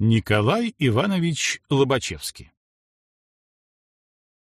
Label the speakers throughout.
Speaker 1: Николай Иванович Лобачевский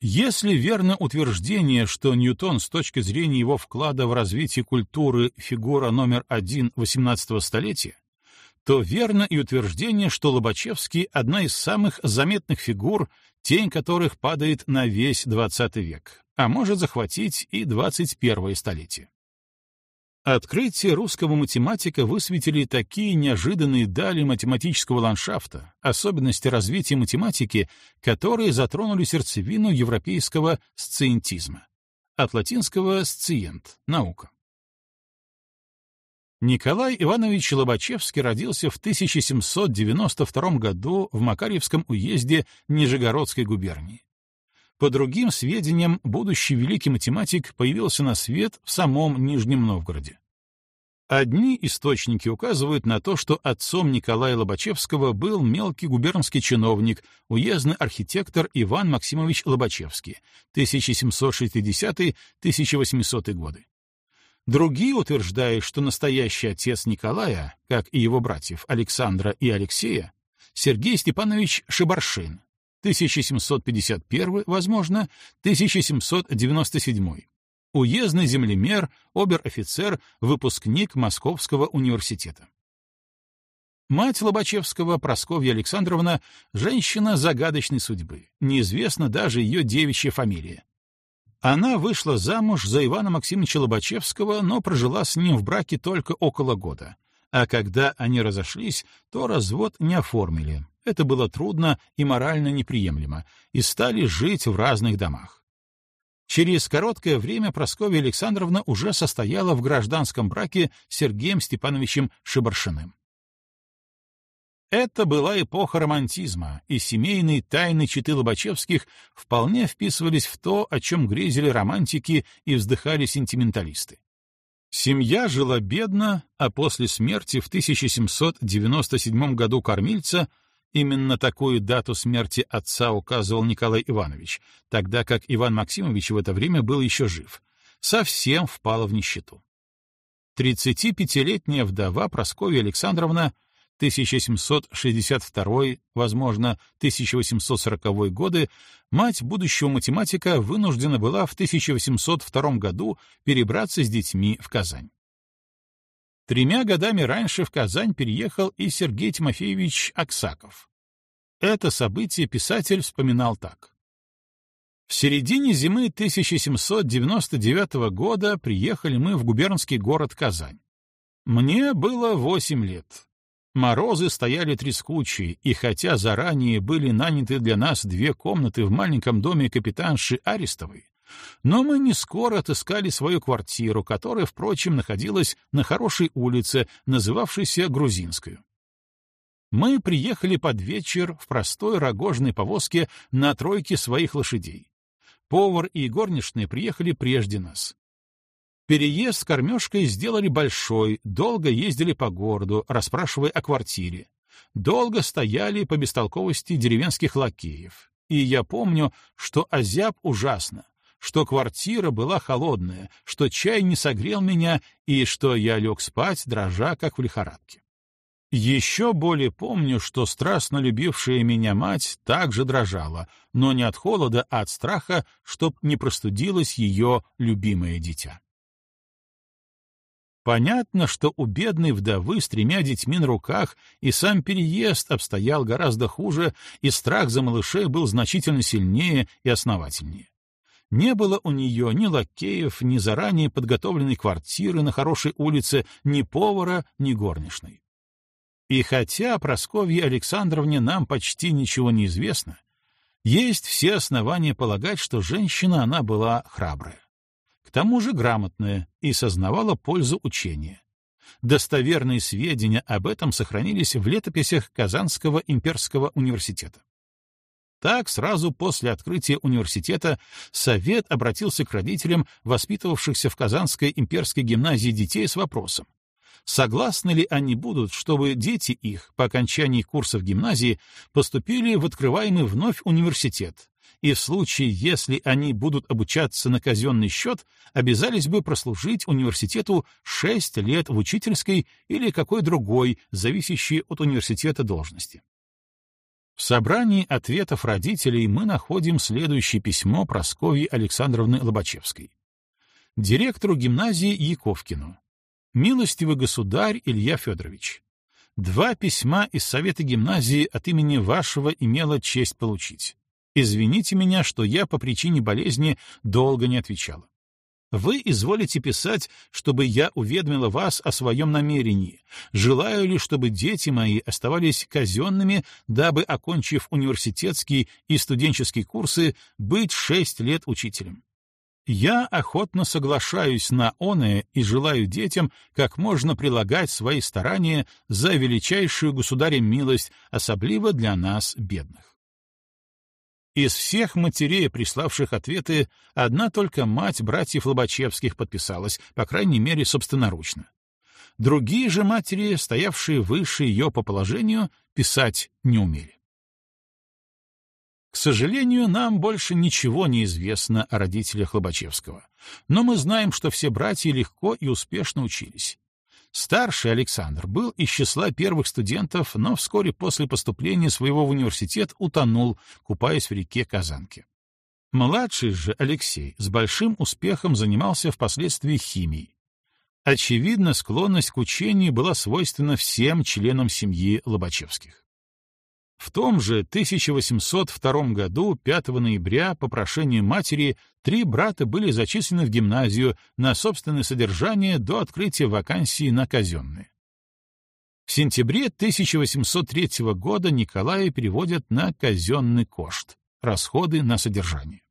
Speaker 1: Если верно утверждение, что Ньютон с точки зрения его вклада в развитие культуры фигура номер один XVIII столетия, то верно и утверждение, что Лобачевский — одна из самых заметных фигур, тень которых падает на весь XX век, а может захватить и XXI столетие. Открытие русского математика высветили такие неожиданные дали математического ландшафта, особенности развития математики, которые затронули сердцевину европейского сциентизма. От латинского «сциент» — наука. Николай Иванович Лобачевский родился в 1792 году в Макарьевском уезде Нижегородской губернии. По другим сведениям, будущий великий математик появился на свет в самом Нижнем Новгороде. Одни источники указывают на то, что отцом Николая Лобачевского был мелкий губернский чиновник, уездный архитектор Иван Максимович Лобачевский, 1760-1800 годы. Другие утверждают, что настоящий отец Николая, как и его братьев Александра и Алексея, Сергей Степанович Шибаршин, 1751, возможно, 1797. Уездный землемер, обер-офицер, выпускник Московского университета. Мать Лобачевского, Просковья Александровна, женщина загадочной судьбы. Неизвестна даже ее девичья фамилия. Она вышла замуж за Ивана Максимовича Лобачевского, но прожила с ним в браке только около года. А когда они разошлись, то развод не оформили. Это было трудно и морально неприемлемо, и стали жить в разных домах. Через короткое время Прасковья Александровна уже состояла в гражданском браке с Сергеем Степановичем Шибаршиным. Это была эпоха романтизма, и семейные тайны читы Лобачевских вполне вписывались в то, о чем грезили романтики и вздыхали сентименталисты. Семья жила бедно, а после смерти в 1797 году кормильца Именно такую дату смерти отца указывал Николай Иванович, тогда как Иван Максимович в это время был еще жив. Совсем впала в нищету. 35-летняя вдова Прасковья Александровна 1762, возможно, 1840 годы, мать будущего математика вынуждена была в 1802 году перебраться с детьми в Казань. Тремя годами раньше в Казань переехал и Сергей Тимофеевич Аксаков. Это событие писатель вспоминал так. В середине зимы 1799 года приехали мы в губернский город Казань. Мне было восемь лет. Морозы стояли трескучие, и хотя заранее были наняты для нас две комнаты в маленьком доме капитанши Арестовой, но мы не скоро отыскали свою квартиру, которая, впрочем, находилась на хорошей улице, называвшейся Грузинскую. Мы приехали под вечер в простой рогожной повозке на тройке своих лошадей. Повар и горничные приехали прежде нас. Переезд с кормежкой сделали большой, долго ездили по городу, расспрашивая о квартире. Долго стояли по бестолковости деревенских лакеев. И я помню, что озяб ужасно, что квартира была холодная, что чай не согрел меня и что я лег спать, дрожа, как в лихорадке. Еще более помню, что страстно любившая меня мать также дрожала, но не от холода, а от страха, чтоб не простудилось ее любимое дитя. Понятно, что у бедной вдовы с тремя детьми на руках и сам переезд обстоял гораздо хуже, и страх за малышей был значительно сильнее и основательнее. Не было у нее ни лакеев, ни заранее подготовленной квартиры на хорошей улице, ни повара, ни горничной. И хотя Просковье Александровне нам почти ничего не известно, есть все основания полагать, что женщина она была храбрая. К тому же грамотная и сознавала пользу учения. Достоверные сведения об этом сохранились в летописях Казанского имперского университета. Так, сразу после открытия университета Совет обратился к родителям воспитывавшихся в Казанской имперской гимназии детей с вопросом, согласны ли они будут, чтобы дети их по окончании курсов гимназии поступили в открываемый вновь университет, и в случае, если они будут обучаться на казенный счет, обязались бы прослужить университету 6 лет в учительской или какой другой, зависящей от университета должности. В собрании ответов родителей мы находим следующее письмо Прасковьи Александровны Лобачевской. Директору гимназии Яковкину. Милостивый государь Илья Федорович, два письма из Совета гимназии от имени вашего имела честь получить. Извините меня, что я по причине болезни долго не отвечала. Вы изволите писать, чтобы я уведомила вас о своем намерении. Желаю ли, чтобы дети мои оставались казенными, дабы, окончив университетские и студенческие курсы, быть шесть лет учителем. Я охотно соглашаюсь на оное и желаю детям как можно прилагать свои старания за величайшую государем милость, особливо для нас, бедных. Из всех матерей, приславших ответы, одна только мать братьев Лобачевских подписалась, по крайней мере, собственноручно. Другие же матери, стоявшие выше ее по положению, писать не умели. К сожалению, нам больше ничего не известно о родителях Лобачевского, но мы знаем, что все братья легко и успешно учились. Старший Александр был из числа первых студентов, но вскоре после поступления своего в университет утонул, купаясь в реке Казанки. Младший же Алексей с большим успехом занимался впоследствии химией. Очевидно, склонность к учению была свойственна всем членам семьи Лобачевских. В том же 1802 году, 5 ноября, по прошению матери, три брата были зачислены в гимназию на собственное содержание до открытия вакансии на казенные. В сентябре 1803 года Николая переводят на казенный кошт, расходы на содержание.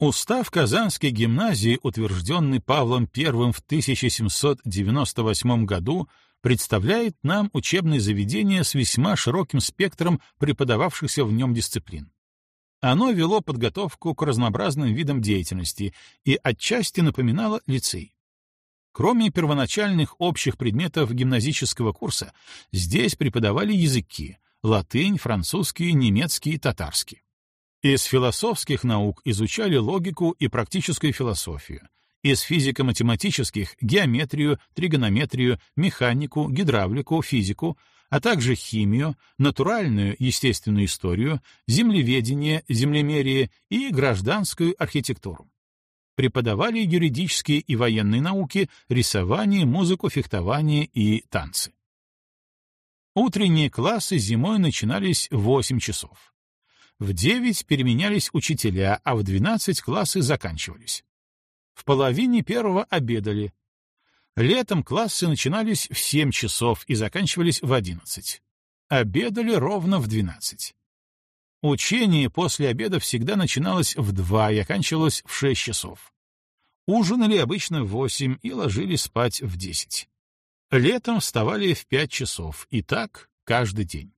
Speaker 1: Устав Казанской гимназии, утвержденный Павлом I в 1798 году, представляет нам учебное заведение с весьма широким спектром преподававшихся в нем дисциплин. Оно вело подготовку к разнообразным видам деятельности и отчасти напоминало лицей. Кроме первоначальных общих предметов гимназического курса, здесь преподавали языки — латынь, французский, немецкий, татарский. Из философских наук изучали логику и практическую философию, из физико-математических — геометрию, тригонометрию, механику, гидравлику, физику, а также химию, натуральную естественную историю, землеведение, землемерие и гражданскую архитектуру. Преподавали юридические и военные науки, рисование, музыку, фехтование и танцы. Утренние классы зимой начинались в 8 часов. В 9 переменялись учителя, а в 12 классы заканчивались. В половине первого обедали. Летом классы начинались в 7 часов и заканчивались в 11. Обедали ровно в 12. Учение после обеда всегда начиналось в 2 и оканчивалось в 6 часов. Ужинали обычно в 8 и ложились спать в 10. Летом вставали в 5 часов, и так каждый день.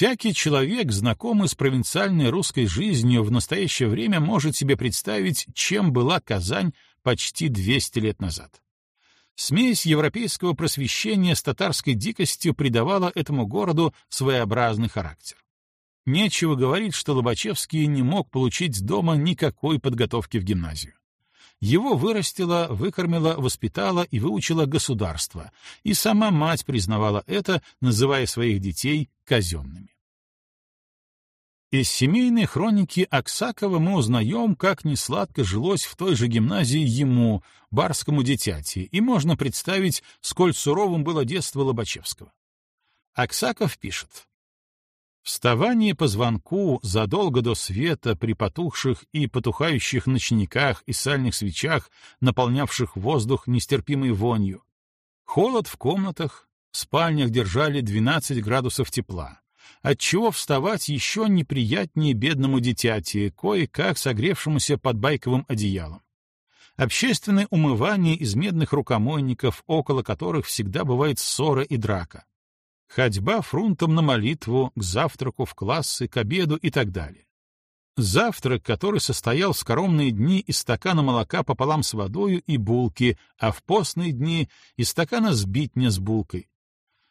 Speaker 1: Всякий человек, знакомый с провинциальной русской жизнью, в настоящее время может себе представить, чем была Казань почти 200 лет назад. Смесь европейского просвещения с татарской дикостью придавала этому городу своеобразный характер. Нечего говорить, что Лобачевский не мог получить дома никакой подготовки в гимназию. Его вырастила, выкормила, воспитала и выучила государство, и сама мать признавала это, называя своих детей казенными. Из семейной хроники Аксакова мы узнаем, как несладко жилось в той же гимназии ему, барскому дитяти, и можно представить, сколь суровым было детство Лобачевского. Аксаков пишет. Вставание по звонку задолго до света при потухших и потухающих ночниках и сальных свечах, наполнявших воздух нестерпимой вонью. Холод в комнатах, в спальнях держали 12 градусов тепла, отчего вставать еще неприятнее бедному дитяти, кое-как согревшемуся под байковым одеялом. Общественное умывание из медных рукомойников, около которых всегда бывает ссора и драка ходьба фрунтом на молитву, к завтраку в классы, к обеду и так далее. Завтрак, который состоял в скоромные дни из стакана молока пополам с водою и булки, а в постные дни — из стакана сбитня с булкой.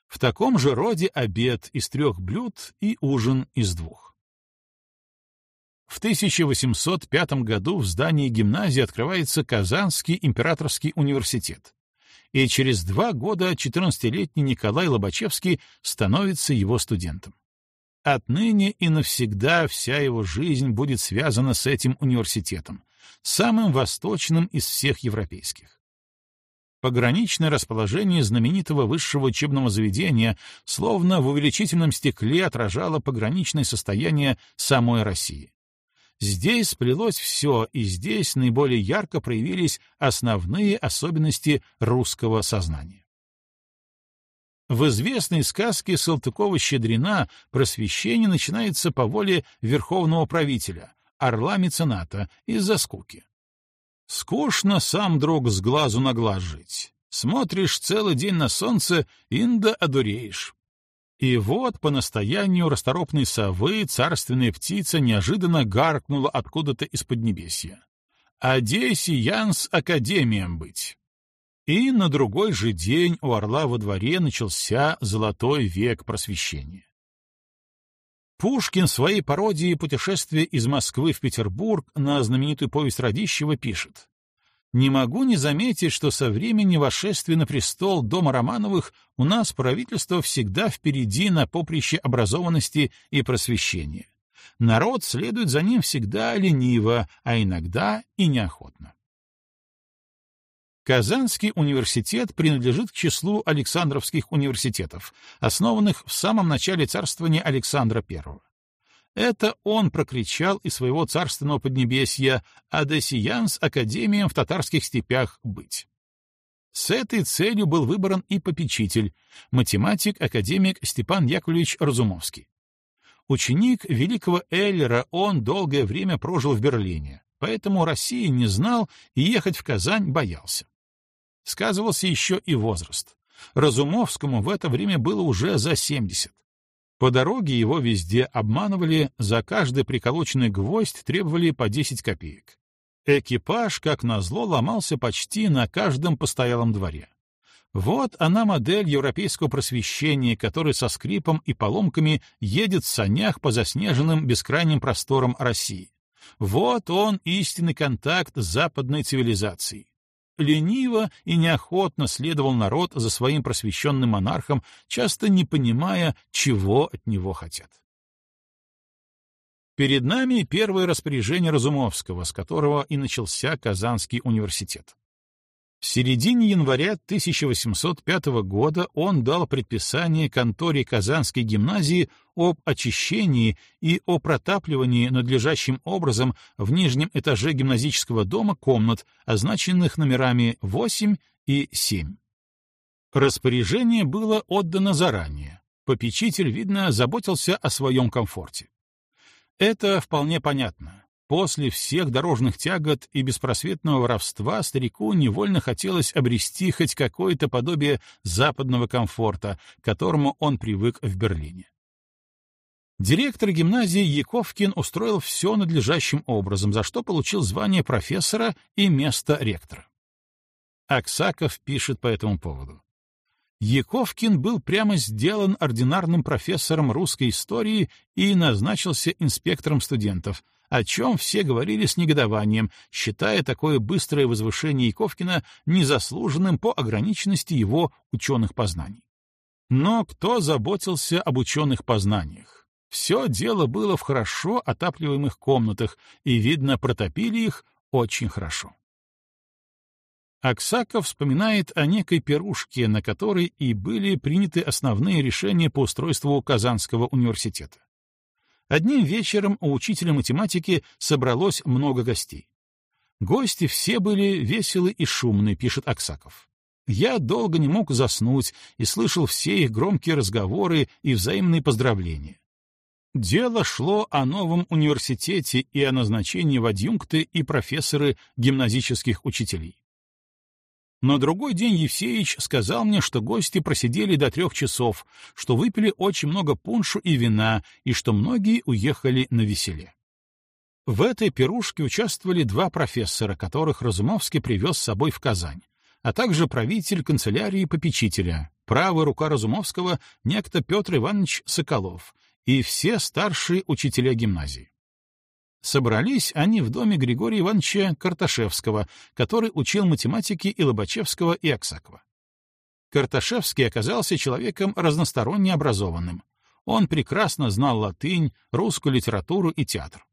Speaker 1: В таком же роде обед из трех блюд и ужин из двух. В 1805 году в здании гимназии открывается Казанский императорский университет и через два года 14-летний Николай Лобачевский становится его студентом. Отныне и навсегда вся его жизнь будет связана с этим университетом, самым восточным из всех европейских. Пограничное расположение знаменитого высшего учебного заведения словно в увеличительном стекле отражало пограничное состояние самой России. Здесь сплелось все, и здесь наиболее ярко проявились основные особенности русского сознания. В известной сказке Салтыкова-Щедрина просвещение начинается по воле верховного правителя, орла-мецената, из-за скуки. Скучно сам, друг, с глазу на глаз жить. Смотришь целый день на солнце, инда одуреешь. И вот по настоянию расторопной совы царственная птица неожиданно гаркнула откуда-то из поднебесья. «Одессе Янс Академием быть!» И на другой же день у орла во дворе начался золотой век просвещения. Пушкин в своей пародии «Путешествие из Москвы в Петербург» на знаменитую повесть Радищева пишет не могу не заметить, что со времени восшествия на престол дома Романовых у нас правительство всегда впереди на поприще образованности и просвещения. Народ следует за ним всегда лениво, а иногда и неохотно. Казанский университет принадлежит к числу Александровских университетов, основанных в самом начале царствования Александра I. Это он прокричал из своего царственного поднебесья «Адесиян с академием в татарских степях быть». С этой целью был выбран и попечитель, математик-академик Степан Яковлевич Разумовский. Ученик великого Эллера, он долгое время прожил в Берлине, поэтому России не знал и ехать в Казань боялся. Сказывался еще и возраст. Разумовскому в это время было уже за 70. По дороге его везде обманывали, за каждый приколоченный гвоздь требовали по 10 копеек. Экипаж, как назло, ломался почти на каждом постоялом дворе. Вот она модель европейского просвещения, который со скрипом и поломками едет в санях по заснеженным бескрайним просторам России. Вот он истинный контакт с западной цивилизацией лениво и неохотно следовал народ за своим просвещенным монархом, часто не понимая, чего от него хотят. Перед нами первое распоряжение Разумовского, с которого и начался Казанский университет. Середине января 1805 года он дал предписание конторе Казанской гимназии об очищении и о протапливании надлежащим образом в нижнем этаже гимназического дома комнат, означенных номерами 8 и 7. Распоряжение было отдано заранее. Попечитель, видно, заботился о своем комфорте. Это вполне понятно. После всех дорожных тягот и беспросветного воровства старику невольно хотелось обрести хоть какое-то подобие западного комфорта, к которому он привык в Берлине. Директор гимназии Яковкин устроил все надлежащим образом, за что получил звание профессора и место ректора. Аксаков пишет по этому поводу. Яковкин был прямо сделан ординарным профессором русской истории и назначился инспектором студентов — о чем все говорили с негодованием, считая такое быстрое возвышение Яковкина незаслуженным по ограниченности его ученых познаний. Но кто заботился об ученых познаниях? Все дело было в хорошо отапливаемых комнатах, и, видно, протопили их очень хорошо. Аксаков вспоминает о некой пирушке, на которой и были приняты основные решения по устройству Казанского университета. Одним вечером у учителя математики собралось много гостей. Гости все были веселы и шумны, пишет Аксаков. Я долго не мог заснуть и слышал все их громкие разговоры и взаимные поздравления. Дело шло о новом университете и о назначении в адъюнкты и профессоры гимназических учителей. На другой день Евсеич сказал мне, что гости просидели до трех часов, что выпили очень много пуншу и вина, и что многие уехали на веселе. В этой пирушке участвовали два профессора, которых Разумовский привез с собой в Казань, а также правитель канцелярии попечителя, правая рука Разумовского, некто Петр Иванович Соколов, и все старшие учителя гимназии. Собрались они в доме Григория Ивановича Карташевского, который учил математике и Лобачевского, и Аксакова. Карташевский оказался человеком разносторонне образованным. Он прекрасно знал латынь, русскую литературу и театр.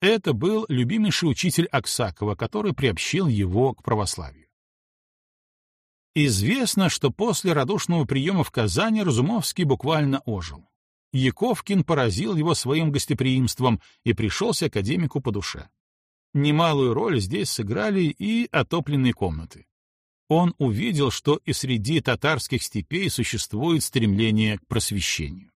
Speaker 1: Это был любимейший учитель Аксакова, который приобщил его к православию. Известно, что после радушного приема в Казани Разумовский буквально ожил. Яковкин поразил его своим гостеприимством и пришелся академику по душе. Немалую роль здесь сыграли и отопленные комнаты. Он увидел, что и среди татарских степей существует стремление к просвещению.